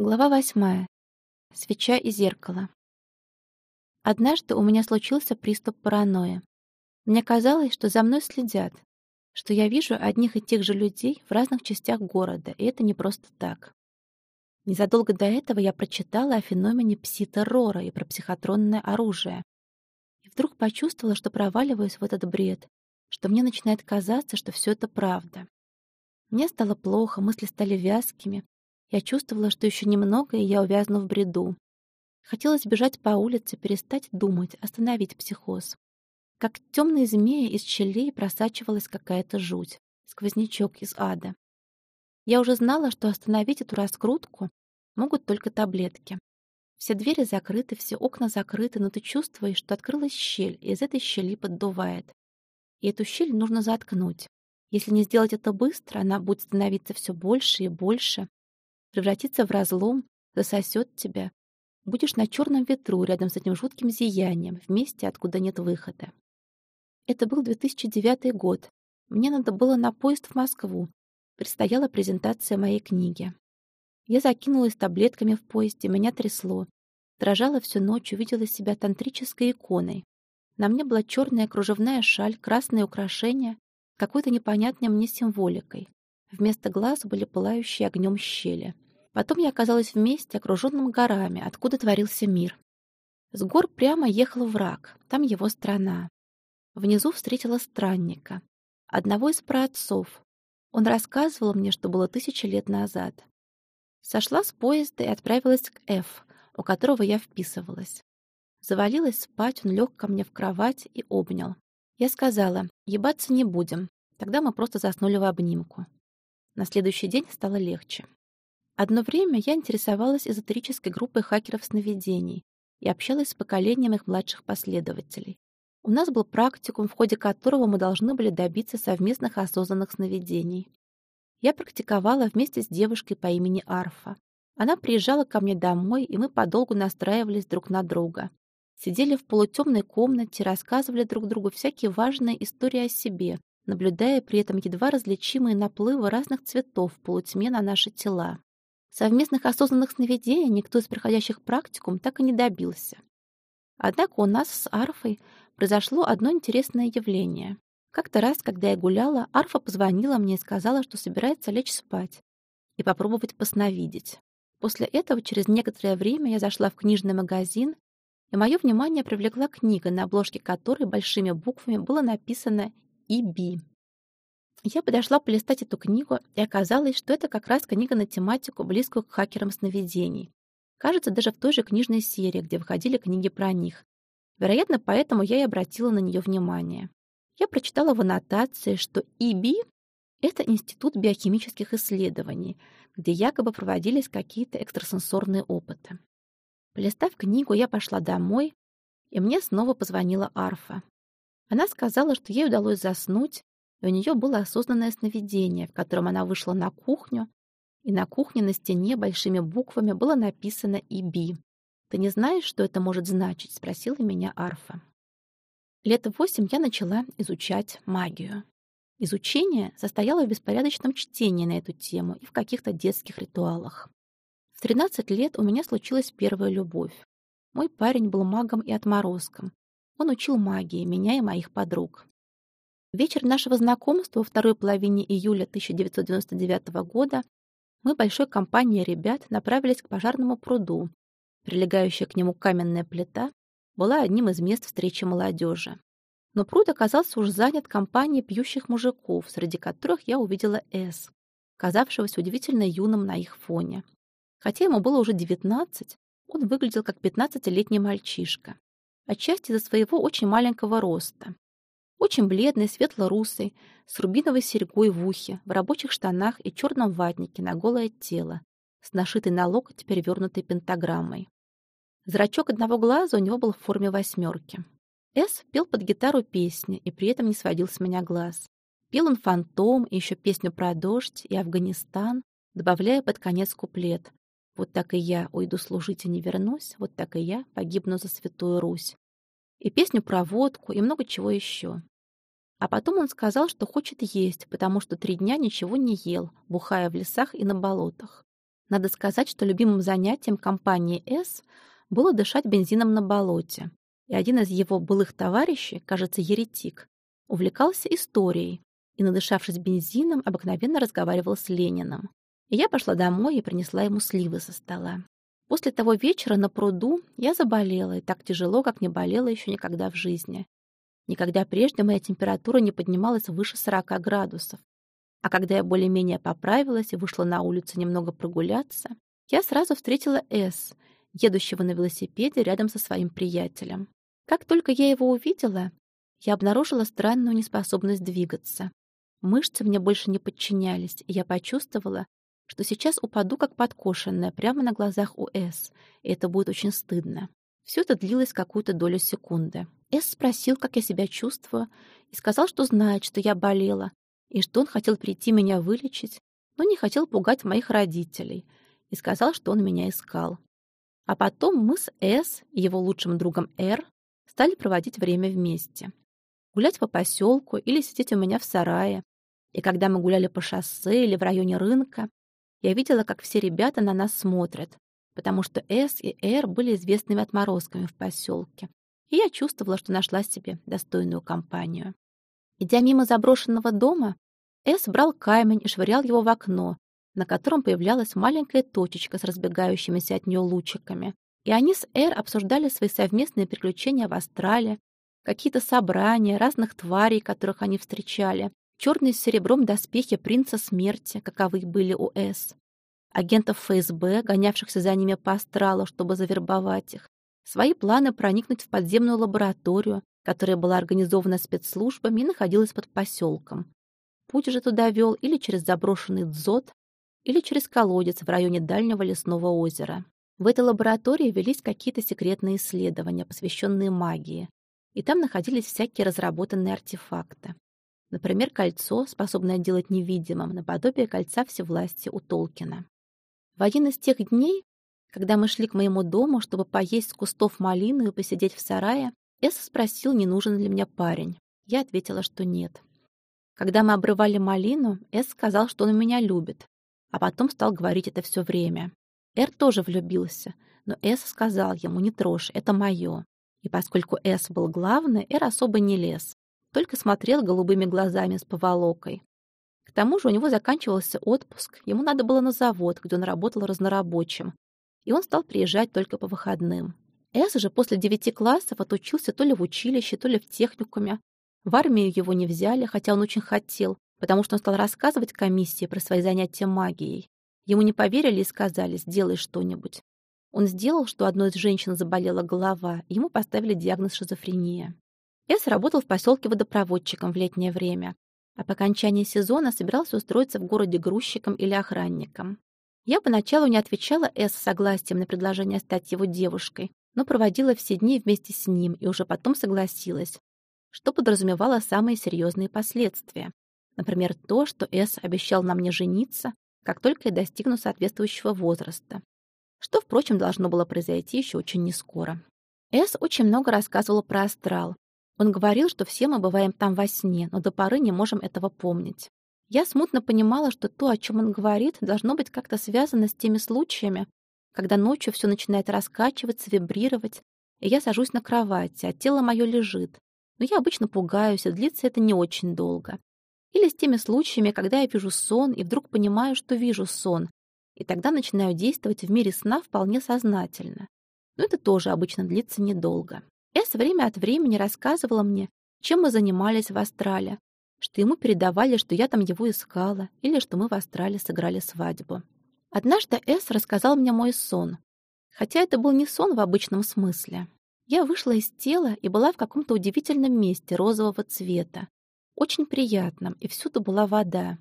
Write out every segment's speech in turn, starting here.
Глава восьмая. Свеча и зеркало. Однажды у меня случился приступ паранойи. Мне казалось, что за мной следят, что я вижу одних и тех же людей в разных частях города, и это не просто так. Незадолго до этого я прочитала о феномене пси-террора и про психотронное оружие. И вдруг почувствовала, что проваливаюсь в этот бред, что мне начинает казаться, что все это правда. Мне стало плохо, мысли стали вязкими, я чувствовала, что еще немного, и я увязну в бреду. Хотелось бежать по улице, перестать думать, остановить психоз. Как темные змеи из щелей просачивалась какая-то жуть, сквознячок из ада. Я уже знала, что остановить эту раскрутку могут только таблетки. Все двери закрыты, все окна закрыты, но ты чувствуешь, что открылась щель, и из этой щели поддувает. И эту щель нужно заткнуть. Если не сделать это быстро, она будет становиться все больше и больше, превратится в разлом, засосет тебя. Будешь на черном ветру рядом с этим жутким зиянием, в месте, откуда нет выхода. Это был 2009 год. Мне надо было на поезд в Москву. Предстояла презентация моей книги. Я закинулась таблетками в поезде, меня трясло. Дрожала всю ночь, увидела себя тантрической иконой. На мне была черная кружевная шаль, красные украшения, какой-то непонятной мне символикой. Вместо глаз были пылающие огнем щели. Потом я оказалась в месте, окруженном горами, откуда творился мир. С гор прямо ехал враг, там его страна. Внизу встретила странника, одного из праотцов. Он рассказывал мне, что было тысячи лет назад. Сошла с поезда и отправилась к Ф, у которого я вписывалась. Завалилась спать, он лег ко мне в кровать и обнял. Я сказала, ебаться не будем, тогда мы просто заснули в обнимку. На следующий день стало легче. Одно время я интересовалась эзотерической группой хакеров сновидений и общалась с поколением их младших последователей. У нас был практикум, в ходе которого мы должны были добиться совместных осознанных сновидений. Я практиковала вместе с девушкой по имени Арфа. Она приезжала ко мне домой, и мы подолгу настраивались друг на друга. Сидели в полутемной комнате, рассказывали друг другу всякие важные истории о себе, наблюдая при этом едва различимые наплывы разных цветов в полутьме на наши тела. Совместных осознанных сновидений никто из приходящих практикум так и не добился. Однако у нас с Арфой произошло одно интересное явление. Как-то раз, когда я гуляла, Арфа позвонила мне и сказала, что собирается лечь спать и попробовать посновидеть. После этого через некоторое время я зашла в книжный магазин, и мое внимание привлекла книга, на обложке которой большими буквами было написано и Я подошла полистать эту книгу, и оказалось, что это как раз книга на тематику, близкую к хакерам сновидений. Кажется, даже в той же книжной серии, где выходили книги про них. Вероятно, поэтому я и обратила на нее внимание. Я прочитала в аннотации, что ИБИ — это Институт биохимических исследований, где якобы проводились какие-то экстрасенсорные опыты. Полистав книгу, я пошла домой, и мне снова позвонила Арфа. Она сказала, что ей удалось заснуть, и у нее было осознанное сновидение, в котором она вышла на кухню, и на кухне на стене большими буквами было написано «Иби». «Ты не знаешь, что это может значить?» — спросила меня Арфа. Лет восемь я начала изучать магию. Изучение состояло в беспорядочном чтении на эту тему и в каких-то детских ритуалах. В 13 лет у меня случилась первая любовь. Мой парень был магом и отморозком, он учил магии, меня и моих подруг. Вечер нашего знакомства во второй половине июля 1999 года мы большой компанией ребят направились к пожарному пруду. Прилегающая к нему каменная плита была одним из мест встречи молодежи. Но пруд оказался уж занят компанией пьющих мужиков, среди которых я увидела С, казавшегося удивительно юным на их фоне. Хотя ему было уже 19, он выглядел как 15-летний мальчишка отчасти из-за своего очень маленького роста. Очень бледный, светло-русый, с рубиновой серьгой в ухе, в рабочих штанах и черном ватнике на голое тело, с нашитой на локоть перевернутой пентаграммой. Зрачок одного глаза у него был в форме восьмерки. С пел под гитару песни и при этом не сводил с меня глаз. Пел он «Фантом» и еще песню про дождь и Афганистан, добавляя под конец куплет вот так и я уйду служить и не вернусь, вот так и я погибну за святую Русь. И песню про водку, и много чего еще. А потом он сказал, что хочет есть, потому что три дня ничего не ел, бухая в лесах и на болотах. Надо сказать, что любимым занятием компании «С» было дышать бензином на болоте. И один из его былых товарищей, кажется, еретик, увлекался историей и, надышавшись бензином, обыкновенно разговаривал с Лениным. И я пошла домой и принесла ему сливы со стола. После того вечера на пруду я заболела, и так тяжело, как не болела еще никогда в жизни. Никогда прежде моя температура не поднималась выше 40 градусов. А когда я более-менее поправилась и вышла на улицу немного прогуляться, я сразу встретила С, едущего на велосипеде рядом со своим приятелем. Как только я его увидела, я обнаружила странную неспособность двигаться. Мышцы мне больше не подчинялись, и я почувствовала, что сейчас упаду как подкошенная прямо на глазах у С, и это будет очень стыдно. Все это длилось какую-то долю секунды. С спросил, как я себя чувствую, и сказал, что знает, что я болела, и что он хотел прийти меня вылечить, но не хотел пугать моих родителей, и сказал, что он меня искал. А потом мы с С и его лучшим другом Р стали проводить время вместе. Гулять по поселку или сидеть у меня в сарае. И когда мы гуляли по шоссе или в районе рынка, я видела, как все ребята на нас смотрят, потому что С и Р были известными отморозками в поселке, и я чувствовала, что нашла себе достойную компанию. Идя мимо заброшенного дома, С брал камень и швырял его в окно, на котором появлялась маленькая точечка с разбегающимися от нее лучиками. И они с Эр обсуждали свои совместные приключения в Астрале, какие-то собрания разных тварей, которых они встречали, черные с серебром доспехи принца смерти, каковы были у С, агентов ФСБ, гонявшихся за ними по Астралу, чтобы завербовать их, свои планы проникнуть в подземную лабораторию, которая была организована спецслужбами и находилась под поселком. Путь же туда вел или через заброшенный дзот, или через колодец в районе дальнего лесного озера. В этой лаборатории велись какие-то секретные исследования, посвященные магии, и там находились всякие разработанные артефакты. Например, кольцо, способное делать невидимым, наподобие кольца всевластия у Толкина. В один из тех дней, когда мы шли к моему дому, чтобы поесть с кустов малины и посидеть в сарае, Эс спросил, не нужен ли мне парень. Я ответила, что нет. Когда мы обрывали малину, Эс сказал, что он меня любит, а потом стал говорить это все время. Эр тоже влюбился, но Эс сказал ему, не трожь, это мое. И поскольку Эс был главный, Эр особо не лез, только смотрел голубыми глазами с поволокой. К тому же у него заканчивался отпуск, ему надо было на завод, где он работал разнорабочим, и он стал приезжать только по выходным. Эс же после девяти классов отучился то ли в училище, то ли в техникуме. В армию его не взяли, хотя он очень хотел, потому что он стал рассказывать комиссии про свои занятия магией. Ему не поверили и сказали «сделай что-нибудь». Он сделал, что одной из женщин заболела голова, ему поставили диагноз шизофрения. Эс работал в поселке водопроводчиком в летнее время, а по окончании сезона собирался устроиться в городе грузчиком или охранником. Я поначалу не отвечала Эс согласием на предложение стать его девушкой, но проводила все дни вместе с ним и уже потом согласилась, что подразумевало самые серьезные последствия. Например, то, что С обещал на мне жениться, как только я достигну соответствующего возраста, что, впрочем, должно было произойти еще очень нескоро. С очень много рассказывал про астрал. Он говорил, что все мы бываем там во сне, но до поры не можем этого помнить. Я смутно понимала, что то, о чем он говорит, должно быть как-то связано с теми случаями, когда ночью все начинает раскачиваться, вибрировать, и я сажусь на кровати, а тело мое лежит. Но я обычно пугаюсь, и длится это не очень долго. Или с теми случаями, когда я вижу сон и вдруг понимаю, что вижу сон, и тогда начинаю действовать в мире сна вполне сознательно. Но это тоже обычно длится недолго. Эс время от времени рассказывала мне, чем мы занимались в Астрале, что ему передавали, что я там его искала, или что мы в Астрале сыграли свадьбу. Однажды Эс рассказал мне мой сон. Хотя это был не сон в обычном смысле. Я вышла из тела и была в каком-то удивительном месте розового цвета. Очень приятном, и всюду была вода.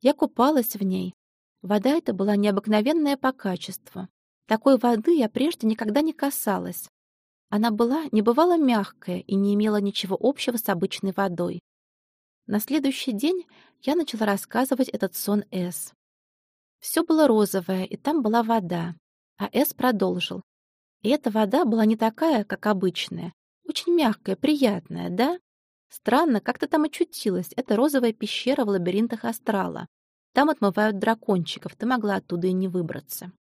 Я купалась в ней. Вода эта была необыкновенная по качеству. Такой воды я прежде никогда не касалась. Она была небывало мягкая и не имела ничего общего с обычной водой. На следующий день я начала рассказывать этот сон Эс. Все было розовое, и там была вода. А Эс продолжил. И эта вода была не такая, как обычная. Очень мягкая, приятная, да? Странно, как то там очутилась эта розовая пещера в лабиринтах астрала. Там отмывают дракончиков, ты могла оттуда и не выбраться.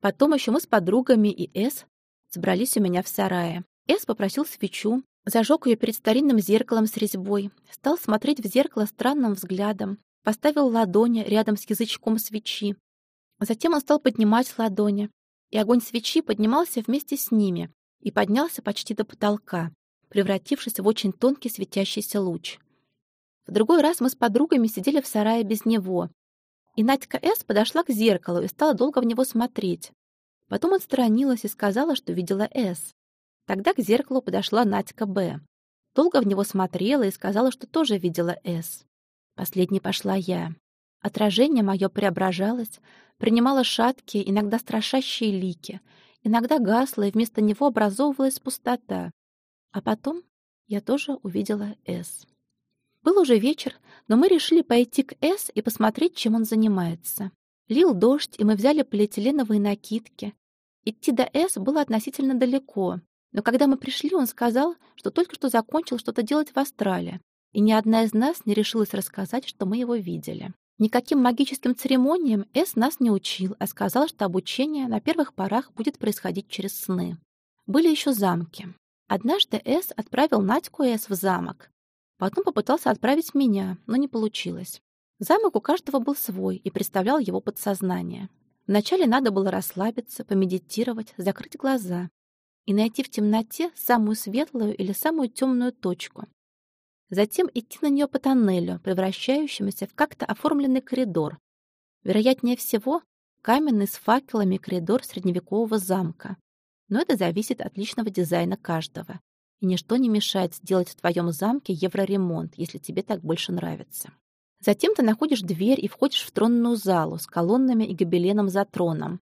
Потом еще мы с подругами и Эс собрались у меня в сарае. Эс попросил свечу, зажег ее перед старинным зеркалом с резьбой, стал смотреть в зеркало странным взглядом, поставил ладони рядом с язычком свечи. Затем он стал поднимать ладони, и огонь свечи поднимался вместе с ними и поднялся почти до потолка, превратившись в очень тонкий светящийся луч. В другой раз мы с подругами сидели в сарае без него, и Надька С. подошла к зеркалу и стала долго в него смотреть. Потом отстранилась и сказала, что видела С. Тогда к зеркалу подошла Надька Б. Долго в него смотрела и сказала, что тоже видела С. Последней пошла я. Отражение мое преображалось, принимало шаткие, иногда страшащие лики, иногда гасло, и вместо него образовывалась пустота. А потом я тоже увидела С. Был уже вечер, но мы решили пойти к С и посмотреть, чем он занимается. Лил дождь, и мы взяли полиэтиленовые накидки. Идти до С было относительно далеко, но когда мы пришли, он сказал, что только что закончил что-то делать в Астрале, и ни одна из нас не решилась рассказать, что мы его видели. Никаким магическим церемониям С нас не учил, а сказал, что обучение на первых порах будет происходить через сны. Были еще замки. Однажды С отправил Надьку С в замок. Потом попытался отправить меня, но не получилось. Замок у каждого был свой и представлял его подсознание. Вначале надо было расслабиться, помедитировать, закрыть глаза и найти в темноте самую светлую или самую темную точку, затем идти на нее по тоннелю, превращающемуся в как-то оформленный коридор. Вероятнее всего, каменный с факелами коридор средневекового замка. Но это зависит от личного дизайна каждого. И ничто не мешает сделать в твоем замке евроремонт, если тебе так больше нравится. Затем ты находишь дверь и входишь в тронную залу с колоннами и гобеленом за троном.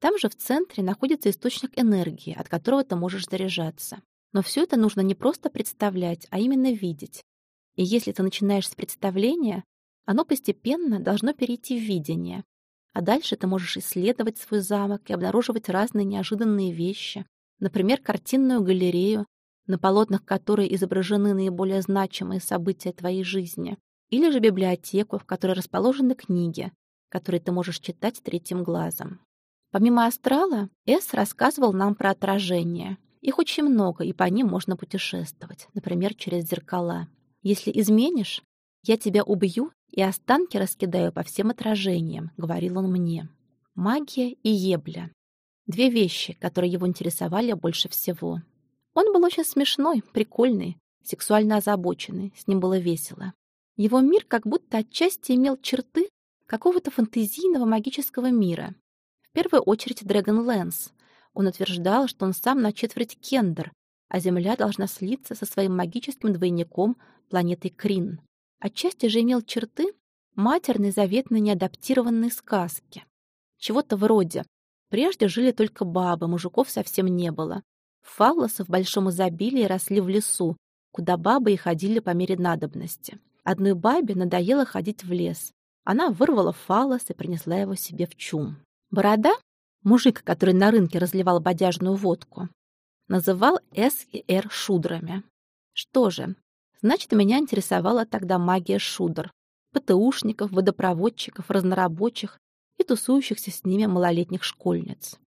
Там же в центре находится источник энергии, от которого ты можешь заряжаться. Но все это нужно не просто представлять, а именно видеть. И если ты начинаешь с представления, оно постепенно должно перейти в видение. А дальше ты можешь исследовать свой замок и обнаруживать разные неожиданные вещи. Например, картинную галерею, на полотнах которой изображены наиболее значимые события твоей жизни. Или же библиотеку, в которой расположены книги, которые ты можешь читать третьим глазом. Помимо астрала, Эс рассказывал нам про отражение — их очень много, и по ним можно путешествовать, например, через зеркала. Если изменишь, я тебя убью и останки раскидаю по всем отражениям, говорил он мне. Магия и ебля. Две вещи, которые его интересовали больше всего. Он был очень смешной, прикольный, сексуально озабоченный, с ним было весело. Его мир как будто отчасти имел черты какого-то фантазийного магического мира. В первую очередь Dragonlance, он утверждал, что он сам на четверть кендер, а Земля должна слиться со своим магическим двойником планетой Крин. Отчасти же имел черты матерной заветной неадаптированной сказки. Чего-то вроде «Прежде жили только бабы, мужиков совсем не было. Фаллосы в большом изобилии росли в лесу, куда бабы и ходили по мере надобности. Одной бабе надоело ходить в лес. Она вырвала фаллос и принесла его себе в чум. Борода мужик, который на рынке разливал бодяжную водку, называл С и Р шудрами. Что же, значит, меня интересовала тогда магия шудр, ПТУшников, водопроводчиков, разнорабочих и тусующихся с ними малолетних школьниц.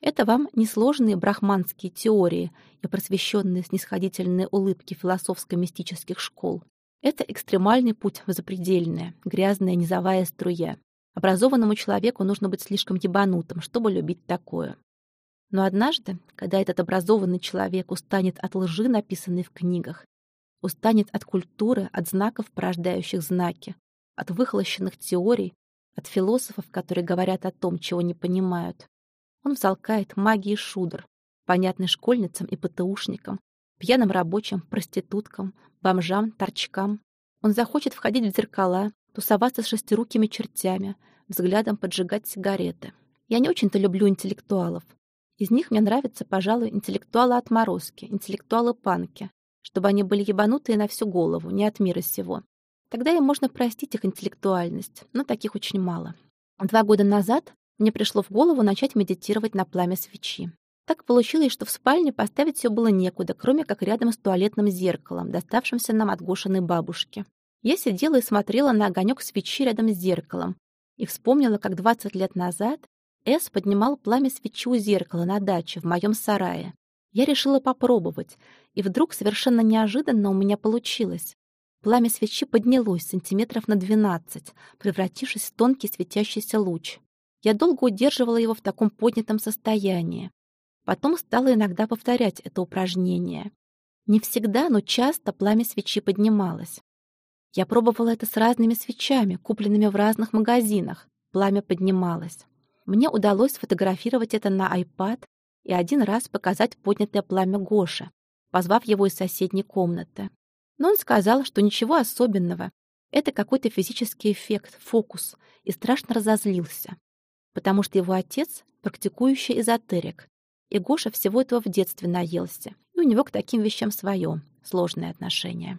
Это вам несложные брахманские теории и просвещенные снисходительные улыбки философско-мистических школ. Это экстремальный путь в запредельное, грязная низовая струя, Образованному человеку нужно быть слишком ебанутым, чтобы любить такое. Но однажды, когда этот образованный человек устанет от лжи, написанной в книгах, устанет от культуры, от знаков, порождающих знаки, от выхолощенных теорий, от философов, которые говорят о том, чего не понимают, он взалкает магии шудр, понятной школьницам и ПТУшникам, пьяным рабочим, проституткам, бомжам, торчкам. Он захочет входить в зеркала, тусоваться с шестирукими чертями, взглядом поджигать сигареты. Я не очень-то люблю интеллектуалов. Из них мне нравятся, пожалуй, интеллектуалы-отморозки, интеллектуалы-панки, чтобы они были ебанутые на всю голову, не от мира сего. Тогда им можно простить их интеллектуальность, но таких очень мало. Два года назад мне пришло в голову начать медитировать на пламя свечи. Так получилось, что в спальне поставить все было некуда, кроме как рядом с туалетным зеркалом, доставшимся нам от Гошиной бабушки. Я сидела и смотрела на огонек свечи рядом с зеркалом, и вспомнила, как 20 лет назад Эс поднимал пламя свечи у зеркала на даче в моем сарае. Я решила попробовать, и вдруг совершенно неожиданно у меня получилось. Пламя свечи поднялось сантиметров на 12, превратившись в тонкий светящийся луч. Я долго удерживала его в таком поднятом состоянии. Потом стала иногда повторять это упражнение. Не всегда, но часто пламя свечи поднималось. Я пробовала это с разными свечами, купленными в разных магазинах. Пламя поднималось. Мне удалось сфотографировать это на iPad и один раз показать поднятое пламя Гоши, позвав его из соседней комнаты. Но он сказал, что ничего особенного. Это какой-то физический эффект, фокус, и страшно разозлился. Потому что его отец — практикующий эзотерик, и Гоша всего этого в детстве наелся, и у него к таким вещам свое сложное отношение.